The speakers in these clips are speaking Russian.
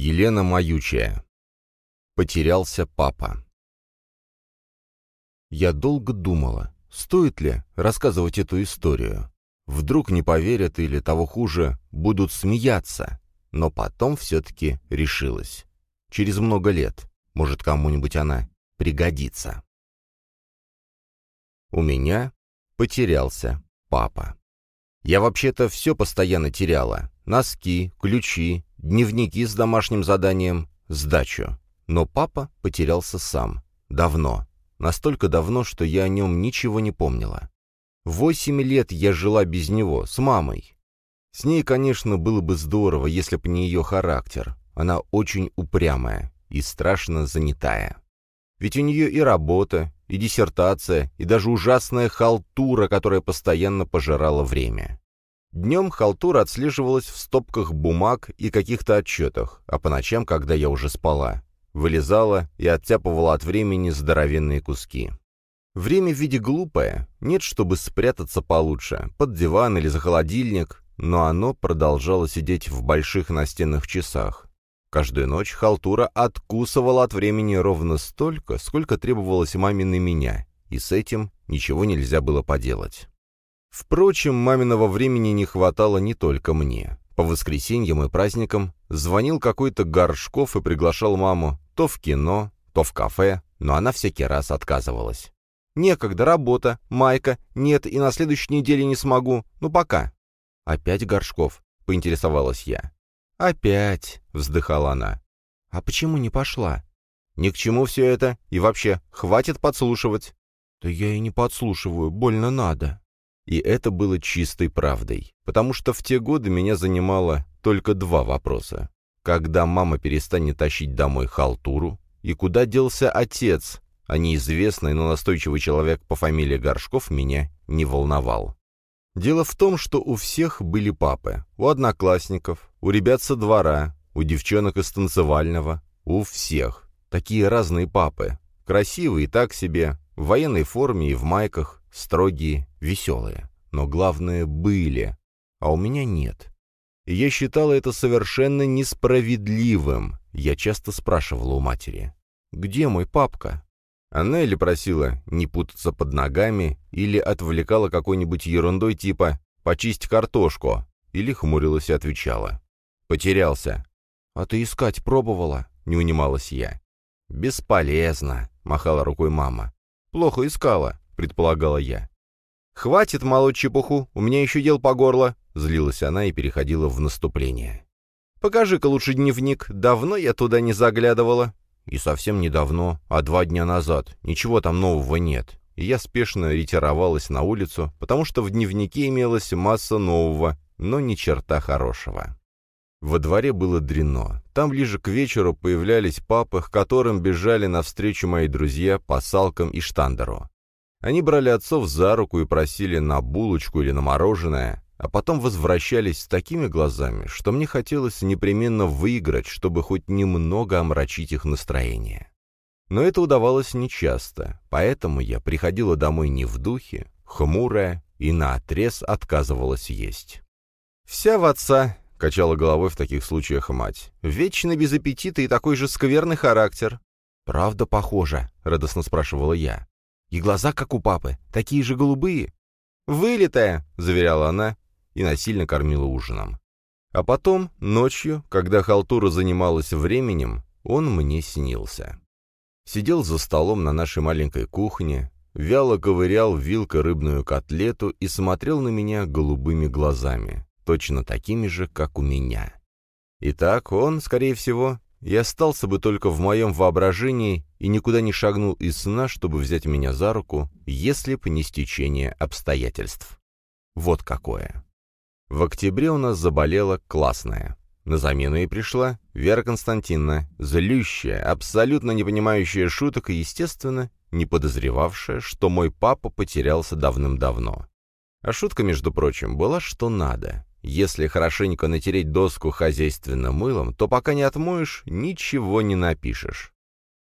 Елена Маючая. Потерялся папа. Я долго думала, стоит ли рассказывать эту историю. Вдруг не поверят или, того хуже, будут смеяться. Но потом все-таки решилась. Через много лет. Может, кому-нибудь она пригодится. У меня потерялся папа. Я вообще-то все постоянно теряла. Носки, ключи, дневники с домашним заданием, сдачу. Но папа потерялся сам. Давно. Настолько давно, что я о нем ничего не помнила. Восемь лет я жила без него, с мамой. С ней, конечно, было бы здорово, если бы не ее характер. Она очень упрямая и страшно занятая. Ведь у нее и работа, и диссертация, и даже ужасная халтура, которая постоянно пожирала время. Днем халтура отслеживалась в стопках бумаг и каких-то отчетах, а по ночам, когда я уже спала, вылезала и оттяпывала от времени здоровенные куски. Время в виде глупое, нет, чтобы спрятаться получше, под диван или за холодильник, но оно продолжало сидеть в больших настенных часах. Каждую ночь халтура откусывала от времени ровно столько, сколько требовалось маминой меня, и с этим ничего нельзя было поделать. Впрочем, маминого времени не хватало не только мне. По воскресеньям и праздникам звонил какой-то Горшков и приглашал маму то в кино, то в кафе, но она всякий раз отказывалась. «Некогда, работа, майка, нет, и на следующей неделе не смогу, ну пока». «Опять Горшков?» — поинтересовалась я. «Опять», — вздыхала она. «А почему не пошла?» «Ни к чему все это, и вообще, хватит подслушивать». «Да я и не подслушиваю, больно надо». И это было чистой правдой, потому что в те годы меня занимало только два вопроса. Когда мама перестанет тащить домой халтуру, и куда делся отец, а неизвестный, но настойчивый человек по фамилии Горшков меня не волновал. Дело в том, что у всех были папы. У одноклассников, у ребят со двора, у девчонок из танцевального, у всех. Такие разные папы. Красивые так себе, в военной форме и в майках, строгие, веселые. Но главное, были. А у меня нет. И я считала это совершенно несправедливым. Я часто спрашивала у матери. «Где мой папка?» Она или просила не путаться под ногами, или отвлекала какой-нибудь ерундой типа «почисть картошку», или хмурилась и отвечала. «Потерялся». «А ты искать пробовала?» — не унималась я. «Бесполезно», — махала рукой мама. «Плохо искала», — предполагала я. «Хватит молоть чепуху, у меня еще дел по горло», — злилась она и переходила в наступление. «Покажи-ка лучше дневник, давно я туда не заглядывала». И совсем недавно, а два дня назад. Ничего там нового нет. И я спешно ретировалась на улицу, потому что в дневнике имелась масса нового, но ни черта хорошего. Во дворе было дрено. Там ближе к вечеру появлялись папы, к которым бежали навстречу мои друзья по салкам и штандеру. Они брали отцов за руку и просили на булочку или на мороженое, а потом возвращались с такими глазами, что мне хотелось непременно выиграть, чтобы хоть немного омрачить их настроение. Но это удавалось нечасто, поэтому я приходила домой не в духе, хмурая, и наотрез отказывалась есть. «Вся в отца», — качала головой в таких случаях мать, — «вечно без аппетита и такой же скверный характер». «Правда похоже?» — радостно спрашивала я. «И глаза, как у папы, такие же голубые?» «Вылитая», — заверяла она, и насильно кормила ужином. А потом, ночью, когда халтура занималась временем, он мне снился. Сидел за столом на нашей маленькой кухне, вяло ковырял вилкой рыбную котлету и смотрел на меня голубыми глазами, точно такими же, как у меня. Итак, он, скорее всего, и остался бы только в моем воображении и никуда не шагнул из сна, чтобы взять меня за руку, если б не стечение обстоятельств. Вот какое. В октябре у нас заболела классная. На замену ей пришла Вера Константиновна, злющая, абсолютно не понимающая шуток и, естественно, не подозревавшая, что мой папа потерялся давным-давно. А шутка, между прочим, была что надо. Если хорошенько натереть доску хозяйственным мылом, то пока не отмоешь, ничего не напишешь.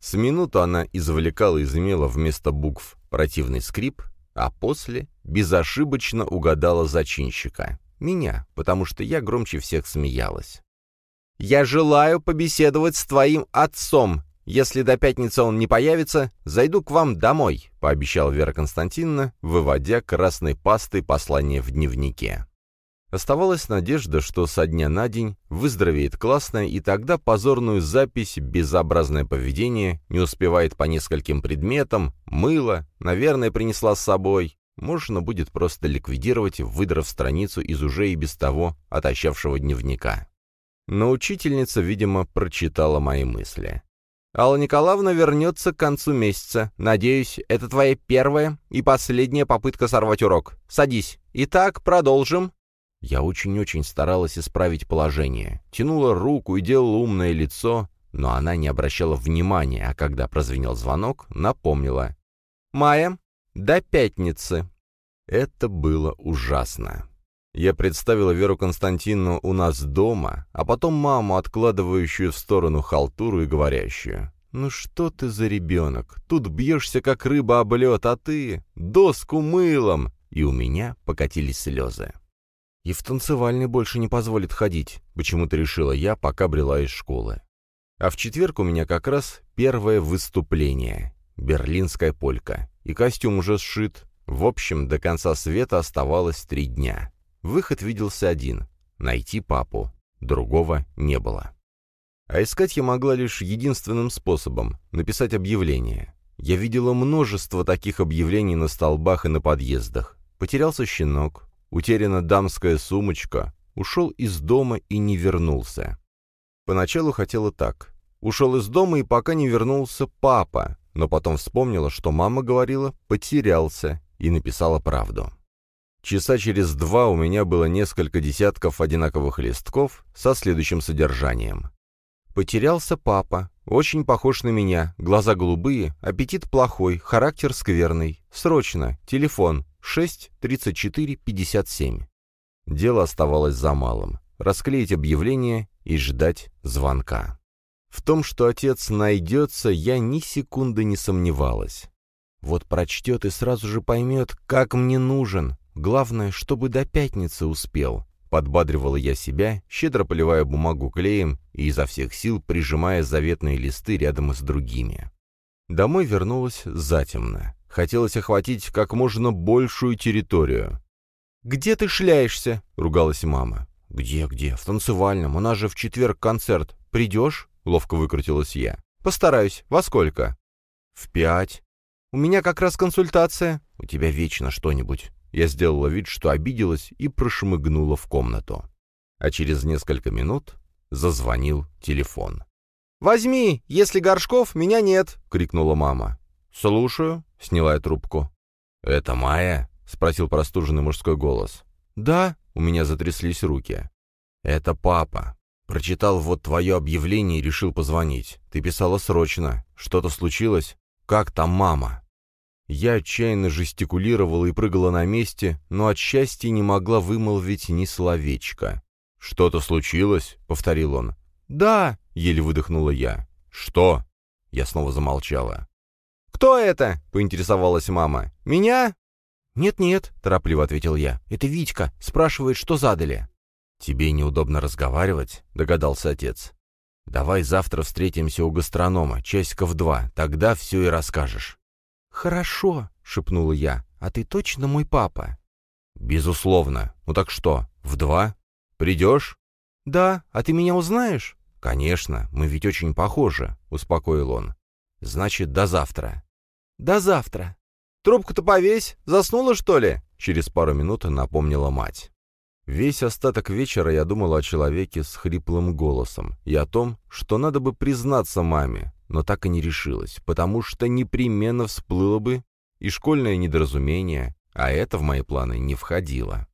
С минуту она извлекала из мела вместо букв противный скрип, а после безошибочно угадала зачинщика. Меня, потому что я громче всех смеялась. «Я желаю побеседовать с твоим отцом. Если до пятницы он не появится, зайду к вам домой», — пообещал Вера Константиновна, выводя красной пастой послание в дневнике. Оставалась надежда, что со дня на день выздоровеет классная, и тогда позорную запись «безобразное поведение» не успевает по нескольким предметам, мыло, наверное, принесла с собой. Можно будет просто ликвидировать, выдрав страницу из уже и без того отощавшего дневника. Но учительница, видимо, прочитала мои мысли. Алла Николаевна вернется к концу месяца. Надеюсь, это твоя первая и последняя попытка сорвать урок. Садись. Итак, продолжим». Я очень-очень старалась исправить положение. Тянула руку и делала умное лицо, но она не обращала внимания, а когда прозвенел звонок, напомнила. «Майя, до пятницы». Это было ужасно. Я представила Веру Константиновну у нас дома, а потом маму, откладывающую в сторону халтуру и говорящую. «Ну что ты за ребенок? Тут бьешься, как рыба об лед, а ты — доску мылом!» И у меня покатились слезы. «И в танцевальный больше не позволит ходить», — почему-то решила я, пока брела из школы. А в четверг у меня как раз первое выступление. Берлинская полька. И костюм уже сшит. В общем, до конца света оставалось три дня. Выход виделся один — найти папу. Другого не было. А искать я могла лишь единственным способом — написать объявление. Я видела множество таких объявлений на столбах и на подъездах. Потерялся щенок, утеряна дамская сумочка, ушел из дома и не вернулся. Поначалу хотела так. Ушел из дома и пока не вернулся папа, но потом вспомнила, что мама говорила «потерялся» и написала правду. Часа через два у меня было несколько десятков одинаковых листков со следующим содержанием. Потерялся папа, очень похож на меня, глаза голубые, аппетит плохой, характер скверный. Срочно, телефон 63457. Дело оставалось за малым. Расклеить объявление и ждать звонка. В том, что отец найдется, я ни секунды не сомневалась. Вот прочтет и сразу же поймет, как мне нужен, Главное, чтобы до пятницы успел. Подбадривала я себя, щедро поливая бумагу клеем и изо всех сил прижимая заветные листы рядом с другими. Домой вернулась затемно. Хотелось охватить как можно большую территорию. «Где ты шляешься?» — ругалась мама. «Где-где? В танцевальном. У нас же в четверг концерт. Придешь?» — ловко выкрутилась я. «Постараюсь. Во сколько?» «В пять». «У меня как раз консультация». «У тебя вечно что-нибудь. Я сделала вид, что обиделась и прошмыгнула в комнату. А через несколько минут зазвонил телефон. «Возьми, если Горшков, меня нет!» — крикнула мама. «Слушаю», — сняла трубку. «Это Майя?» — спросил простуженный мужской голос. «Да», — у меня затряслись руки. «Это папа. Прочитал вот твое объявление и решил позвонить. Ты писала срочно. Что-то случилось? Как там мама?» Я отчаянно жестикулировала и прыгала на месте, но от счастья не могла вымолвить ни словечка. «Что-то случилось?» — повторил он. «Да!» — еле выдохнула я. «Что?» — я снова замолчала. «Кто это?» — поинтересовалась мама. «Меня?» «Нет-нет», — торопливо ответил я. «Это Витька. Спрашивает, что задали». «Тебе неудобно разговаривать?» — догадался отец. «Давай завтра встретимся у гастронома, часиков два, тогда все и расскажешь». «Хорошо», — шепнула я, — «а ты точно мой папа?» «Безусловно. Ну так что, в два? Придешь?» «Да. А ты меня узнаешь?» «Конечно. Мы ведь очень похожи», — успокоил он. «Значит, до завтра». «До завтра». «Трубку-то повесь. Заснула, что ли?» — через пару минут напомнила мать. Весь остаток вечера я думал о человеке с хриплым голосом и о том, что надо бы признаться маме, но так и не решилась, потому что непременно всплыло бы и школьное недоразумение, а это в мои планы не входило.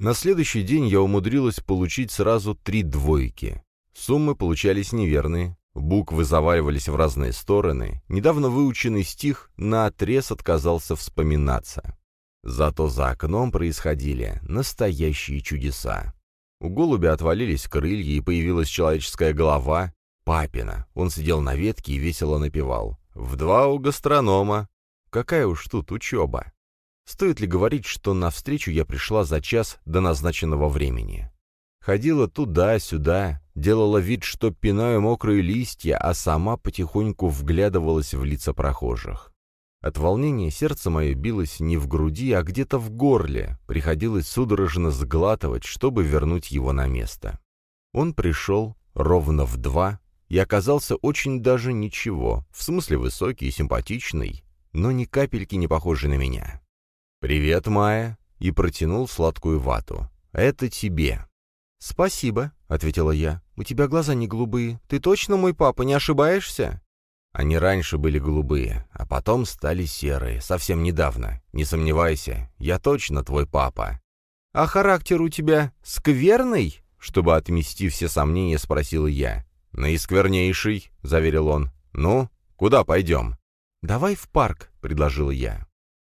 На следующий день я умудрилась получить сразу три двойки. Суммы получались неверные, буквы заваливались в разные стороны, недавно выученный стих наотрез отказался вспоминаться. Зато за окном происходили настоящие чудеса. У голубя отвалились крылья, и появилась человеческая голова, Папина. Он сидел на ветке и весело напевал. «В два у гастронома». Какая уж тут учеба. Стоит ли говорить, что навстречу я пришла за час до назначенного времени? Ходила туда-сюда, делала вид, что пинаю мокрые листья, а сама потихоньку вглядывалась в лица прохожих. От волнения сердце мое билось не в груди, а где-то в горле. Приходилось судорожно сглатывать, чтобы вернуть его на место. Он пришел ровно в два и оказался очень даже ничего, в смысле высокий и симпатичный, но ни капельки не похожий на меня. «Привет, Майя!» и протянул сладкую вату. «Это тебе». «Спасибо», — ответила я. «У тебя глаза не голубые. Ты точно мой папа, не ошибаешься?» Они раньше были голубые, а потом стали серые, совсем недавно. Не сомневайся, я точно твой папа. «А характер у тебя скверный?» Чтобы отмести все сомнения, спросила я. «Наисквернейший», — заверил он. «Ну, куда пойдем?» «Давай в парк», — предложила я.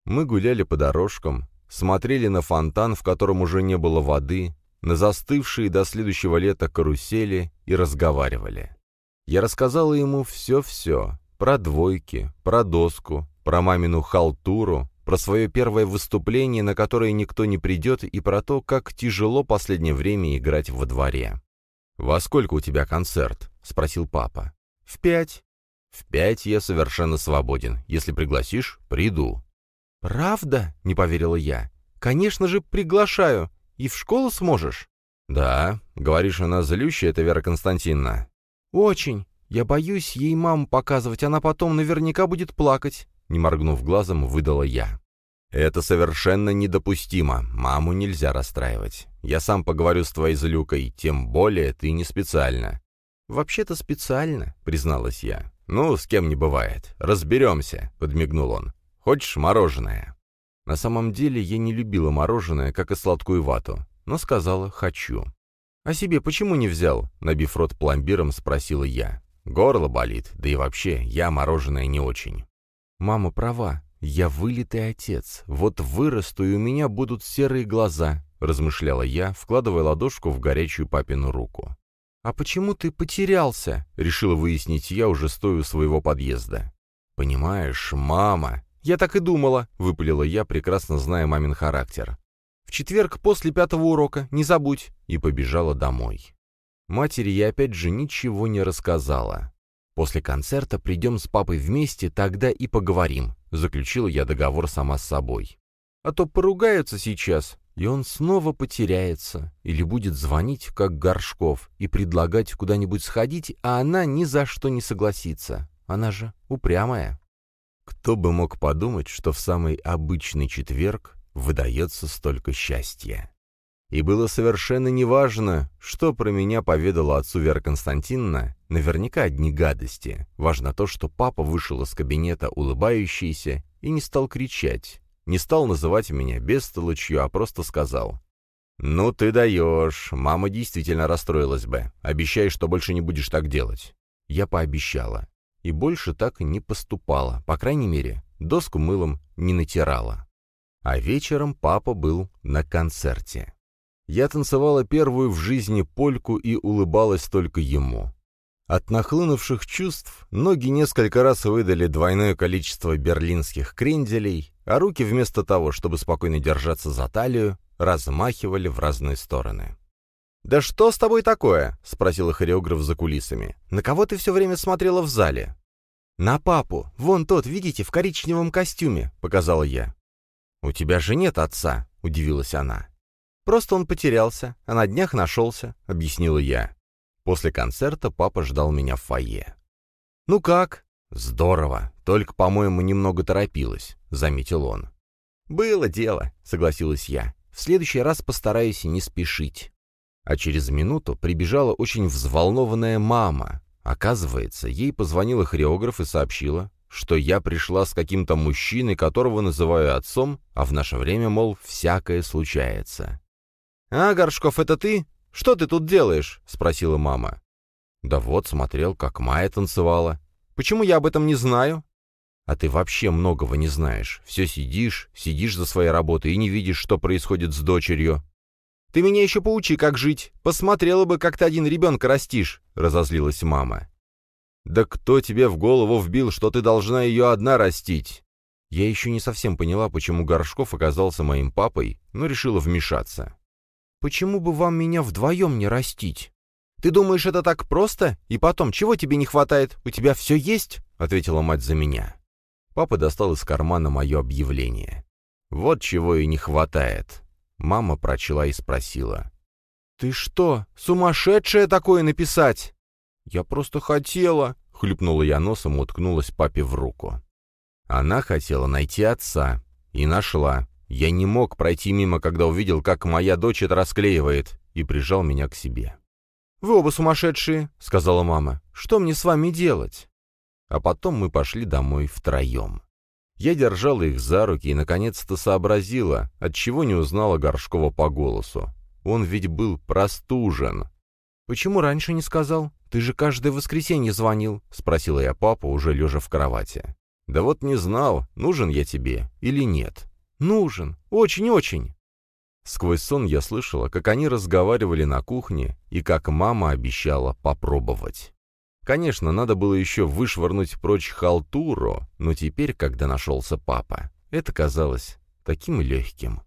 Мы гуляли по дорожкам, смотрели на фонтан, в котором уже не было воды, на застывшие до следующего лета карусели и разговаривали. Я рассказала ему все-все. Про двойки, про доску, про мамину халтуру, про свое первое выступление, на которое никто не придет, и про то, как тяжело последнее время играть во дворе. «Во сколько у тебя концерт?» — спросил папа. «В пять». «В пять я совершенно свободен. Если пригласишь, приду». «Правда?» — не поверила я. «Конечно же, приглашаю. И в школу сможешь?» «Да. Говоришь, она злющая, это Вера Константиновна?» «Очень. Я боюсь ей маму показывать, она потом наверняка будет плакать», — не моргнув глазом, выдала я. «Это совершенно недопустимо. Маму нельзя расстраивать. Я сам поговорю с твоей злюкой, тем более ты не специально». «Вообще-то специально», — призналась я. «Ну, с кем не бывает. Разберемся», — подмигнул он. «Хочешь мороженое?» На самом деле я не любила мороженое, как и сладкую вату, но сказала «хочу». «А себе почему не взял?» — набив рот пломбиром, спросила я. «Горло болит, да и вообще, я мороженое не очень». «Мама права, я вылитый отец. Вот вырасту, и у меня будут серые глаза», — размышляла я, вкладывая ладошку в горячую папину руку. «А почему ты потерялся?» — решила выяснить я, уже стоя у своего подъезда. «Понимаешь, мама...» «Я так и думала», — выпалила я, прекрасно зная мамин характер. «В четверг после пятого урока, не забудь», и побежала домой. Матери я опять же ничего не рассказала. «После концерта придем с папой вместе, тогда и поговорим», — заключила я договор сама с собой. «А то поругаются сейчас, и он снова потеряется, или будет звонить, как Горшков, и предлагать куда-нибудь сходить, а она ни за что не согласится. Она же упрямая». Кто бы мог подумать, что в самый обычный четверг выдается столько счастья. И было совершенно неважно, что про меня поведала отцу Вера Константиновна, наверняка одни гадости. Важно то, что папа вышел из кабинета улыбающийся и не стал кричать, не стал называть меня бестолочью, а просто сказал. «Ну ты даешь, мама действительно расстроилась бы. Обещай, что больше не будешь так делать». Я пообещала и больше так не поступала, по крайней мере, доску мылом не натирала. А вечером папа был на концерте. Я танцевала первую в жизни польку и улыбалась только ему. От нахлынувших чувств ноги несколько раз выдали двойное количество берлинских кренделей, а руки вместо того, чтобы спокойно держаться за талию, размахивали в разные стороны. «Да что с тобой такое?» — спросила хореограф за кулисами. «На кого ты все время смотрела в зале?» «На папу. Вон тот, видите, в коричневом костюме», — показала я. «У тебя же нет отца», — удивилась она. «Просто он потерялся, а на днях нашелся», — объяснила я. После концерта папа ждал меня в фойе. «Ну как?» «Здорово. Только, по-моему, немного торопилась», — заметил он. «Было дело», — согласилась я. «В следующий раз постараюсь не спешить». А через минуту прибежала очень взволнованная мама. Оказывается, ей позвонила хореограф и сообщила, что я пришла с каким-то мужчиной, которого называю отцом, а в наше время, мол, всякое случается. «А, Горшков, это ты? Что ты тут делаешь?» — спросила мама. «Да вот, смотрел, как Майя танцевала. Почему я об этом не знаю?» «А ты вообще многого не знаешь. Все сидишь, сидишь за своей работой и не видишь, что происходит с дочерью. Ты меня еще поучи, как жить. Посмотрела бы, как ты один ребенка растишь», — разозлилась мама. «Да кто тебе в голову вбил, что ты должна ее одна растить?» Я еще не совсем поняла, почему Горшков оказался моим папой, но решила вмешаться. «Почему бы вам меня вдвоем не растить?» «Ты думаешь, это так просто? И потом, чего тебе не хватает? У тебя все есть?» — ответила мать за меня. Папа достал из кармана мое объявление. «Вот чего и не хватает». Мама прочла и спросила. «Ты что, сумасшедшая такое написать?» «Я просто хотела», — хлюпнула я носом и уткнулась папе в руку. Она хотела найти отца. И нашла. Я не мог пройти мимо, когда увидел, как моя дочь это расклеивает, и прижал меня к себе. «Вы оба сумасшедшие», — сказала мама. «Что мне с вами делать?» А потом мы пошли домой втроем. Я держала их за руки и наконец-то сообразила, отчего не узнала Горшкова по голосу. Он ведь был простужен. «Почему раньше не сказал? Ты же каждое воскресенье звонил», — спросила я папу, уже лежа в кровати. «Да вот не знал, нужен я тебе или нет». «Нужен. Очень-очень». Сквозь сон я слышала, как они разговаривали на кухне и как мама обещала попробовать. Конечно, надо было еще вышвырнуть прочь халтуру, но теперь, когда нашелся папа, это казалось таким легким.